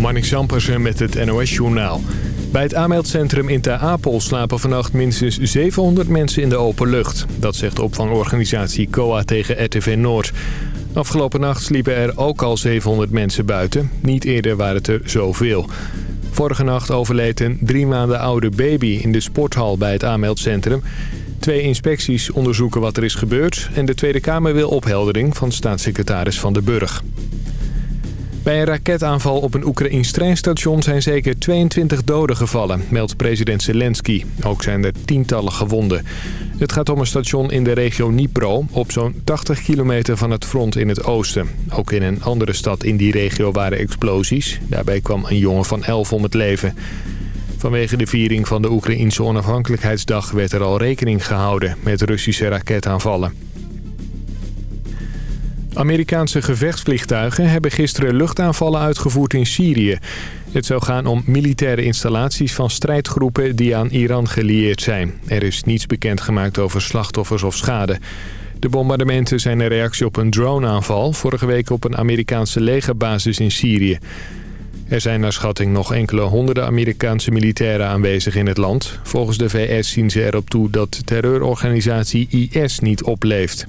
Marnik Zampersen met het NOS-journaal. Bij het aanmeldcentrum in Ter Apel slapen vannacht minstens 700 mensen in de open lucht. Dat zegt opvangorganisatie COA tegen RTV Noord. Afgelopen nacht sliepen er ook al 700 mensen buiten. Niet eerder waren het er zoveel. Vorige nacht overleed een drie maanden oude baby in de sporthal bij het aanmeldcentrum. Twee inspecties onderzoeken wat er is gebeurd... en de Tweede Kamer wil opheldering van staatssecretaris Van de Burg. Bij een raketaanval op een Oekraïns treinstation zijn zeker 22 doden gevallen, meldt president Zelensky. Ook zijn er tientallen gewonden. Het gaat om een station in de regio Dnipro, op zo'n 80 kilometer van het front in het oosten. Ook in een andere stad in die regio waren explosies. Daarbij kwam een jongen van 11 om het leven. Vanwege de viering van de Oekraïense onafhankelijkheidsdag werd er al rekening gehouden met Russische raketaanvallen. Amerikaanse gevechtsvliegtuigen hebben gisteren luchtaanvallen uitgevoerd in Syrië. Het zou gaan om militaire installaties van strijdgroepen die aan Iran gelieerd zijn. Er is niets bekendgemaakt over slachtoffers of schade. De bombardementen zijn een reactie op een droneaanval... vorige week op een Amerikaanse legerbasis in Syrië. Er zijn naar schatting nog enkele honderden Amerikaanse militairen aanwezig in het land. Volgens de VS zien ze erop toe dat terreurorganisatie IS niet opleeft.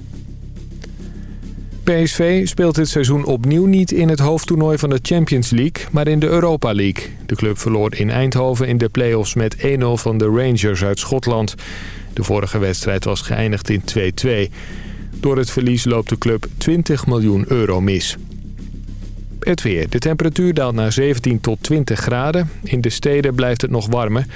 PSV speelt dit seizoen opnieuw niet in het hoofdtoernooi van de Champions League, maar in de Europa League. De club verloor in Eindhoven in de play-offs met 1-0 van de Rangers uit Schotland. De vorige wedstrijd was geëindigd in 2-2. Door het verlies loopt de club 20 miljoen euro mis. Het weer. De temperatuur daalt naar 17 tot 20 graden. In de steden blijft het nog warmer.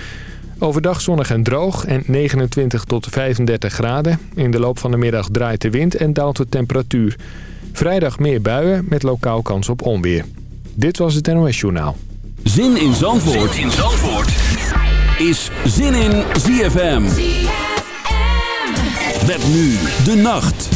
Overdag zonnig en droog en 29 tot 35 graden. In de loop van de middag draait de wind en daalt de temperatuur. Vrijdag meer buien met lokaal kans op onweer. Dit was het NOS Journaal. Zin in Zandvoort, zin in Zandvoort. is Zin in ZFM. ZFM. Met nu de nacht.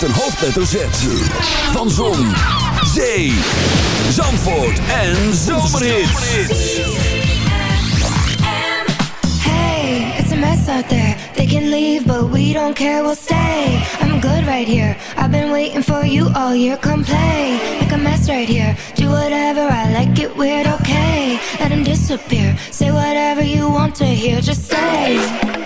met een hoofdletter Z. Van Zon, Zee, Zandvoort en Zomerhits. Hey, it's a mess out there. They can leave, but we don't care, we'll stay. I'm good right here. I've been waiting for you all year. Come play, make a mess right here. Do whatever, I like it weird, okay. Let him disappear. Say whatever you want to hear, just say.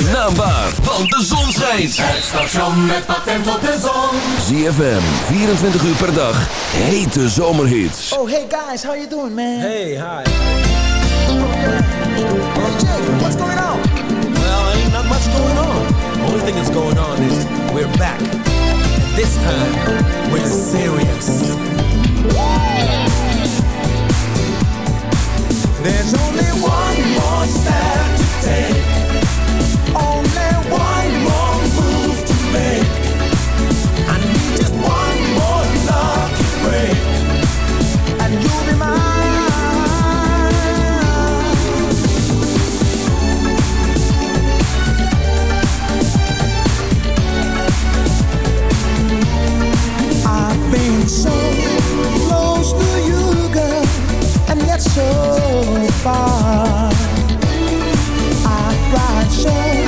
zijn naam waar, want de zon schijnt. Het station met patent op de zon. ZFM, 24 uur per dag, hete zomerhits. Oh, hey guys, how you doing, man? Hey, hi. Oh, Jay, what's going on? Well, ain't not much going on. Only thing that's going on is we're back. This time, we're serious. There's only one more step to take so far. I've got you.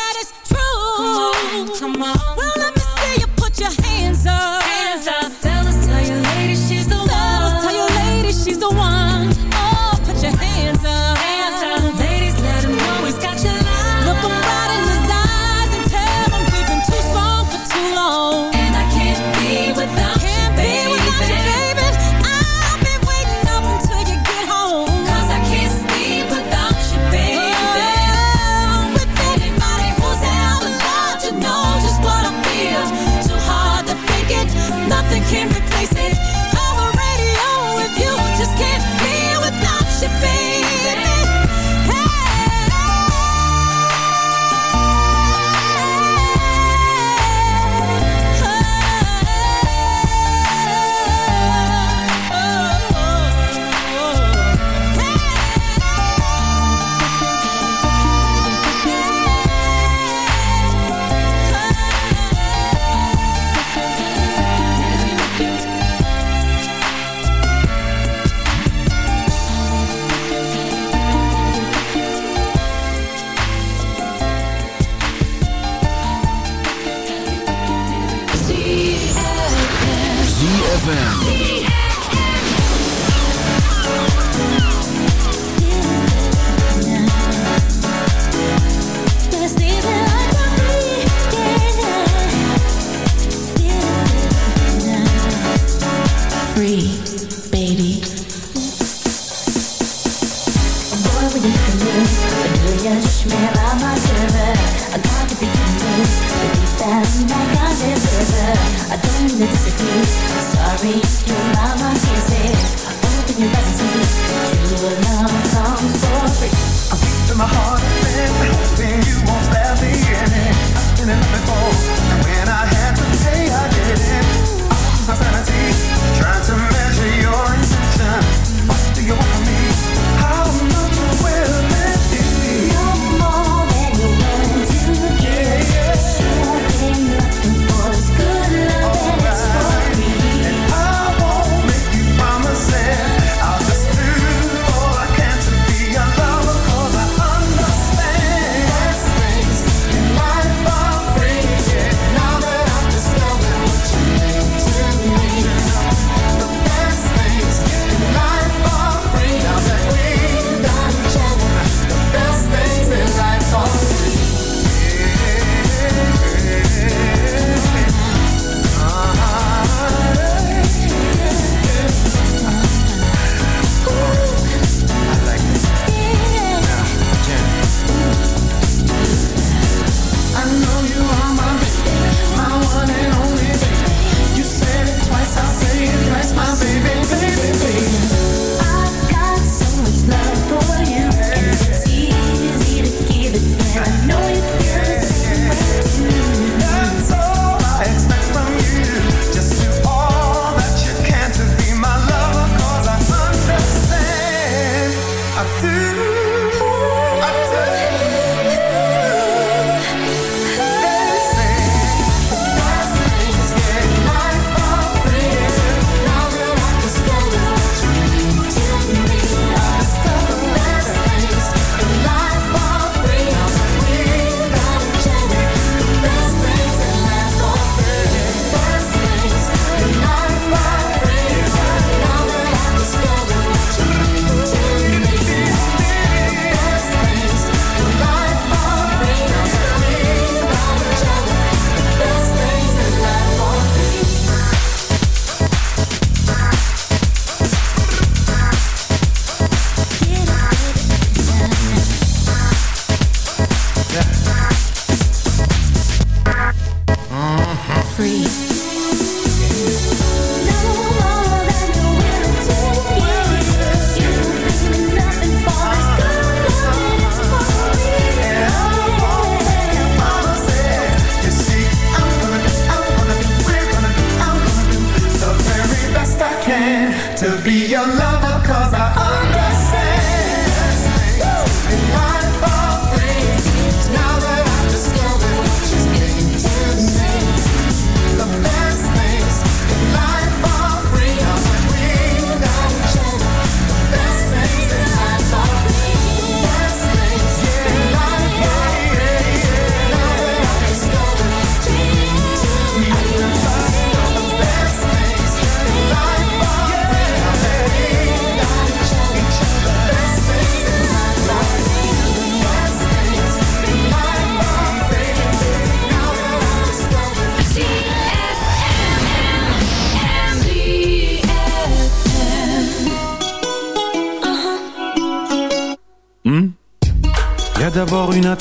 free.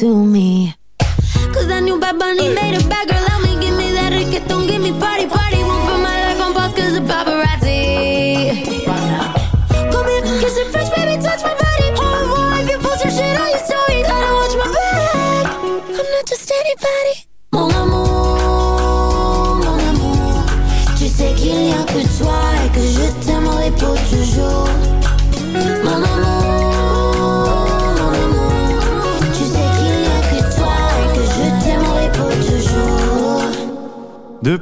To me. Cause that new Bad Bunny made a bad girl out me. Give me that reggaeton, give me party, party. Won't put my life on pause cause of paparazzi. Come here, kiss it fresh, baby, touch my body. Au revoir, if you post your shit on your story, gotta watch my back. I'm not just anybody.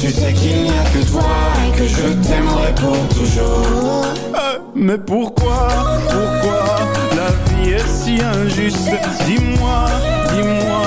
Tu sais qu'il n'y a que toi et que je t'aimerai pour toujours. Mais pourquoi, pourquoi la vie est si injuste? Dis-moi, dis-moi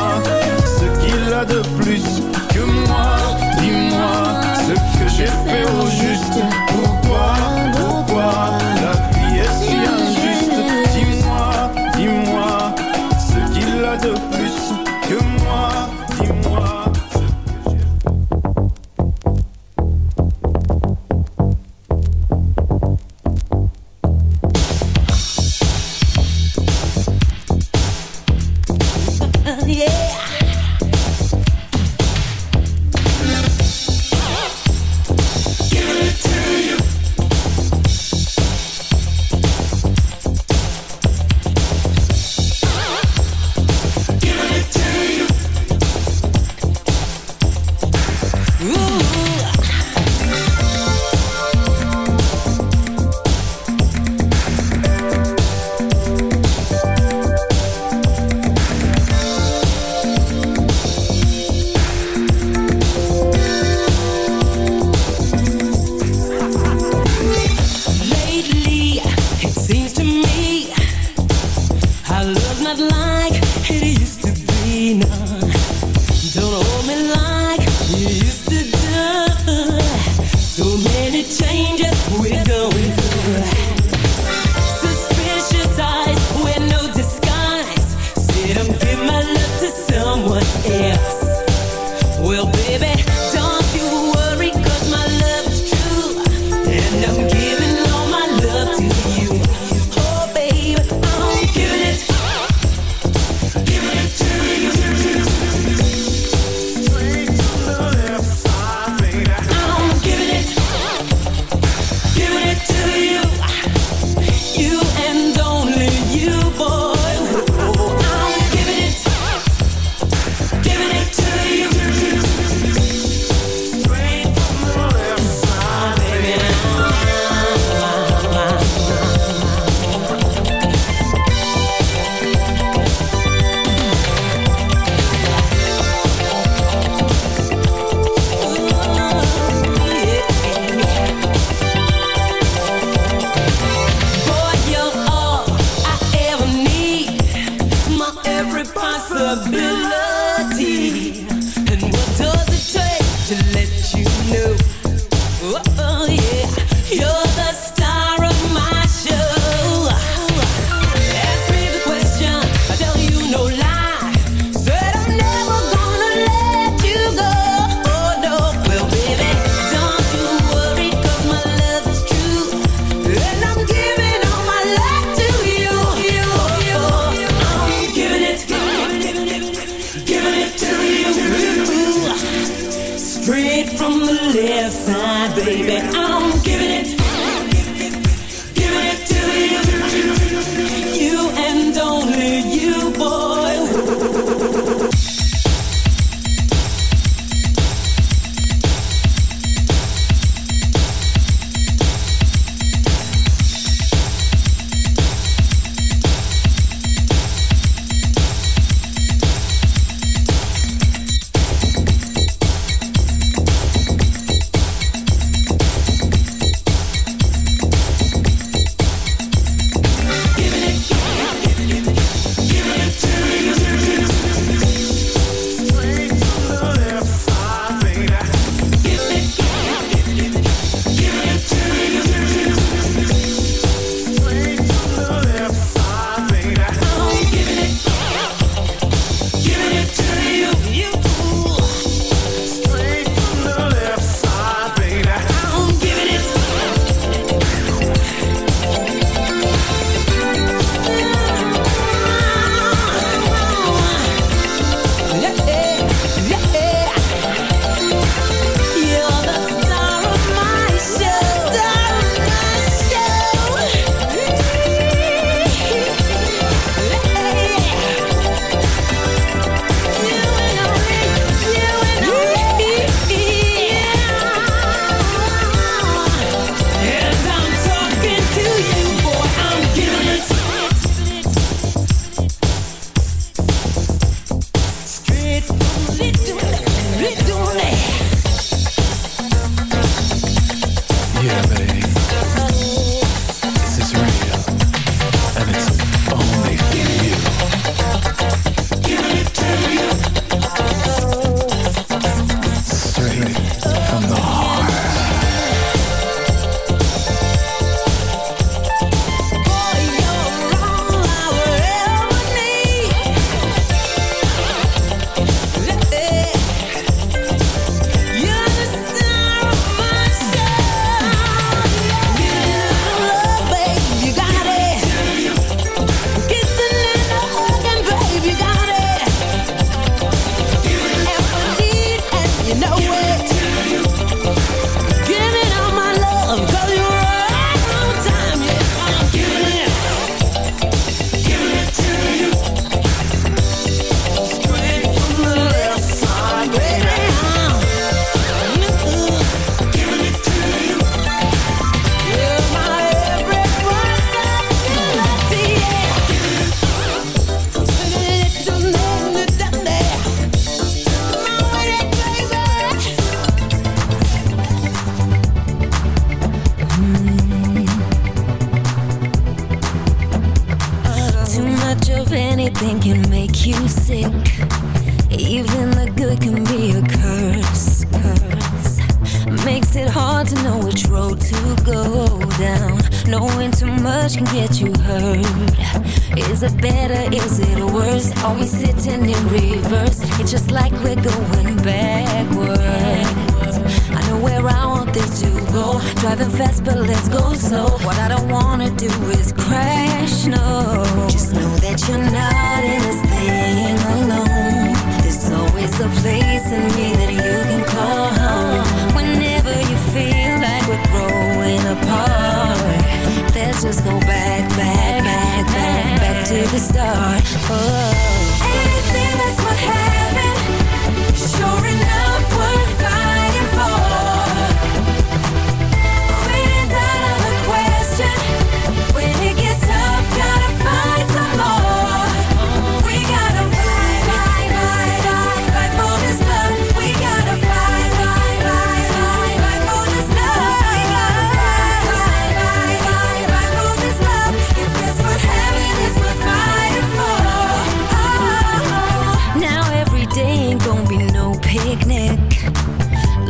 Day ain't gonna be no picnic.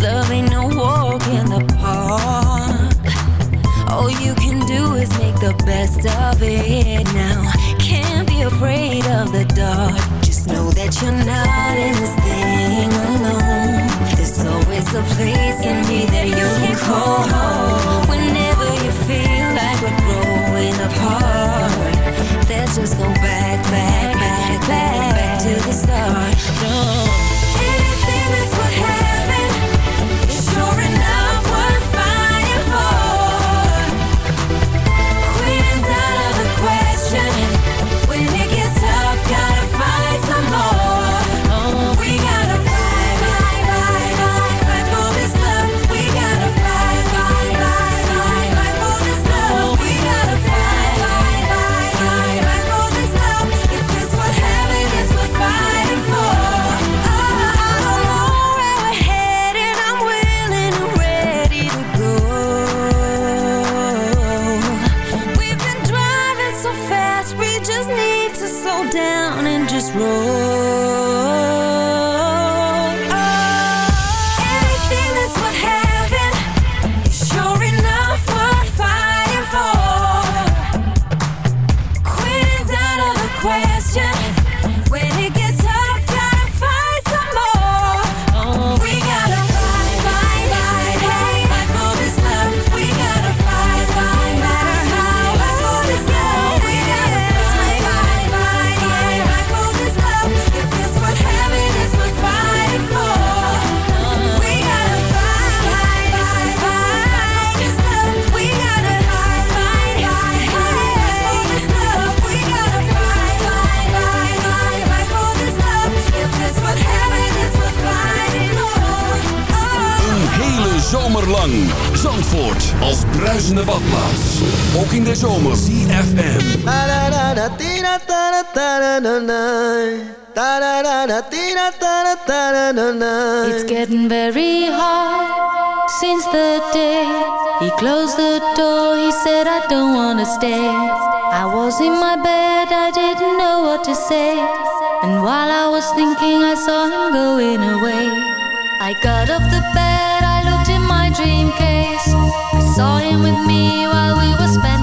Love ain't no walk in the park. All you can do is make the best of it now. Can't be afraid of the dark. Just know that you're not in this thing alone. There's always a place in me that you can call home. Whenever you feel like we're growing apart, let's just go back, back, back, back to the start. No, anything that's what. lang. Zandvoort als bruisende badplaats. Ook in de zomer. CFM. It's getting very hot since the day he closed the door. He said I don't wanna stay. I was in my bed, I didn't know what to say. And while I was thinking, I saw him going away. I got off the bed. with me while we were spending